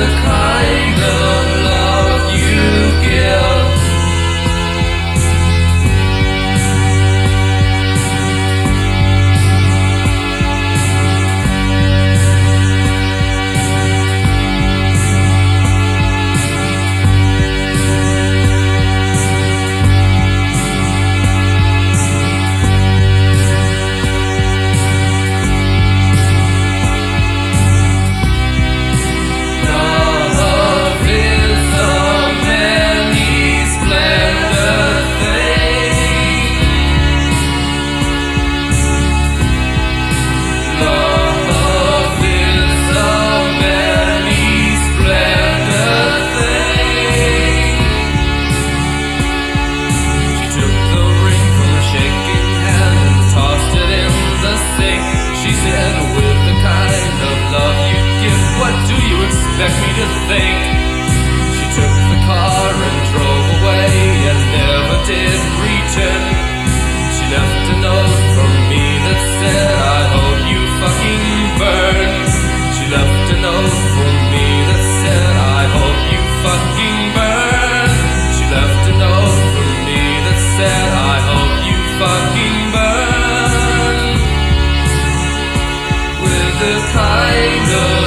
the car. with the kind of love you give, what do you expect me to think? the tiger.